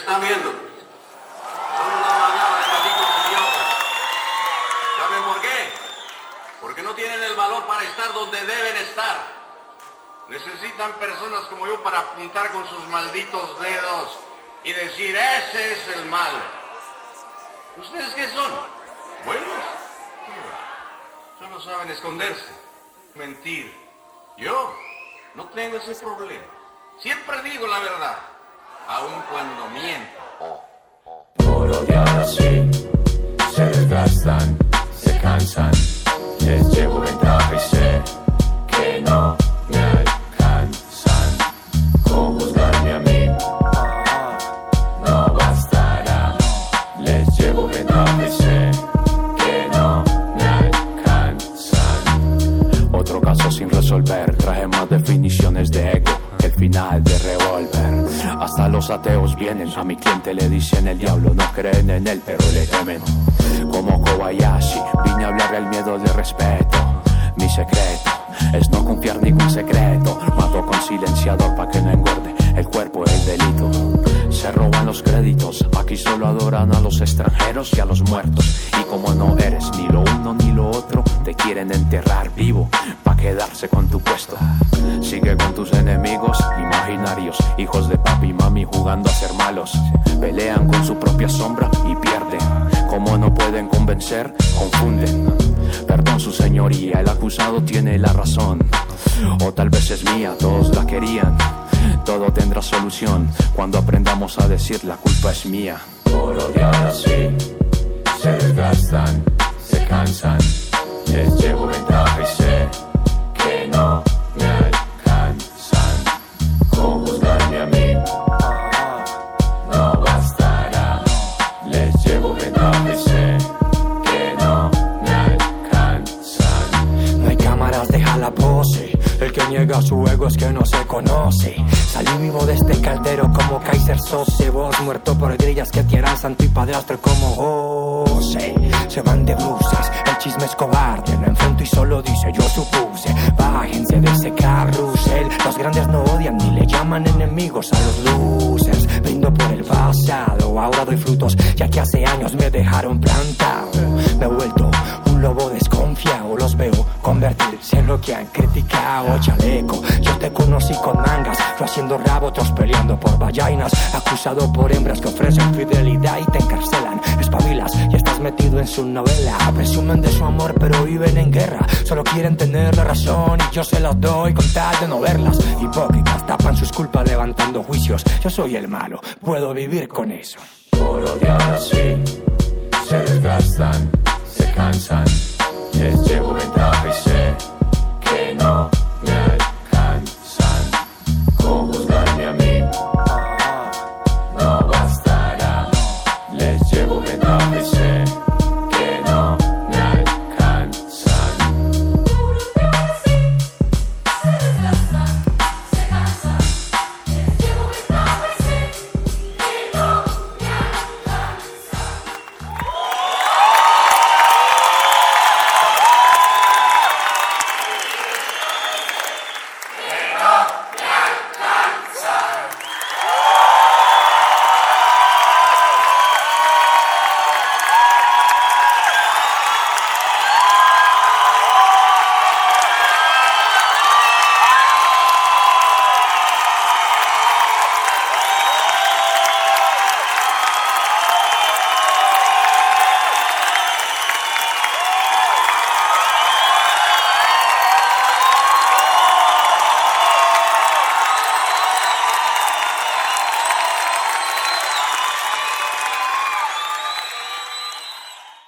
están viendo? Son una. ¿Saben por qué? Porque no tienen el valor para estar donde deben estar. Necesitan personas como yo para apuntar con sus malditos dedos y decir, ese es el mal. ¿Ustedes qué son? ¿Buenos? Solo saben esconderse, mentir. Yo no tengo ese problema. Siempre digo la verdad, aun cuando miento. Por odiar así, se desgastan, se cansan, les llevo ventaja y sé que no me alcanzan. Con juzgarme a mí, no bastará. Les llevo ventaja y sé que no me alcanzan. Otro caso sin resolver, traje más definiciones de ego final de Revolver. Hasta los ateos vienen, a mi cliente le dicen el diablo, no creen en él, pero le temen. Como Kobayashi, vine a hablar el miedo de respeto. Mi secreto es no confiar ningún secreto. Mato con silenciador pa' que no engorde el cuerpo el delito. Se roban los créditos, aquí solo adoran a los extranjeros y a los muertos. Y como no eres ni lo uno ni lo otro, te quieren enterrar vivo pa' quedarse con tu puesto. Sigue con tus enemigos hijos de papi y mami jugando a ser malos. Pelean con su propia sombra y pierden. Como no pueden convencer, confunden. Perdón, su señoría, el acusado tiene la razón. O tal vez es mía, todos la querían. Todo tendrá solución cuando aprendamos a decir la culpa es mía. Por odiar así, se la pose. El que niega su ego es que no se conoce. Salí vivo de este caldero como Kaiser Sose. Vos muerto por grillas que tiran santo y padrastro como José. Se van de bruces, el chisme es cobarde. Lo enfrento y solo dice yo supuse. Bájense de ese carrusel. Los grandes no odian ni le llaman enemigos a los losers. Brindo por el pasado, ahora doy frutos ya que hace años me dejaron plantado. Me he vuelto lobo desconfiado, los veo convertirse en lo que han criticado. Chaleco, yo te conocí con mangas, tú haciendo rabo, otros peleando por vallainas. Acusado por hembras que ofrecen fidelidad y te encarcelan. Espabilas y estás metido en su novela. Presumen de su amor, pero viven en guerra. Solo quieren tener la razón y yo se los doy con tal de no verlas. Hipócritas tapan sus culpas levantando juicios. Yo soy el malo, puedo vivir con eso. Por odiar así, se desgastan,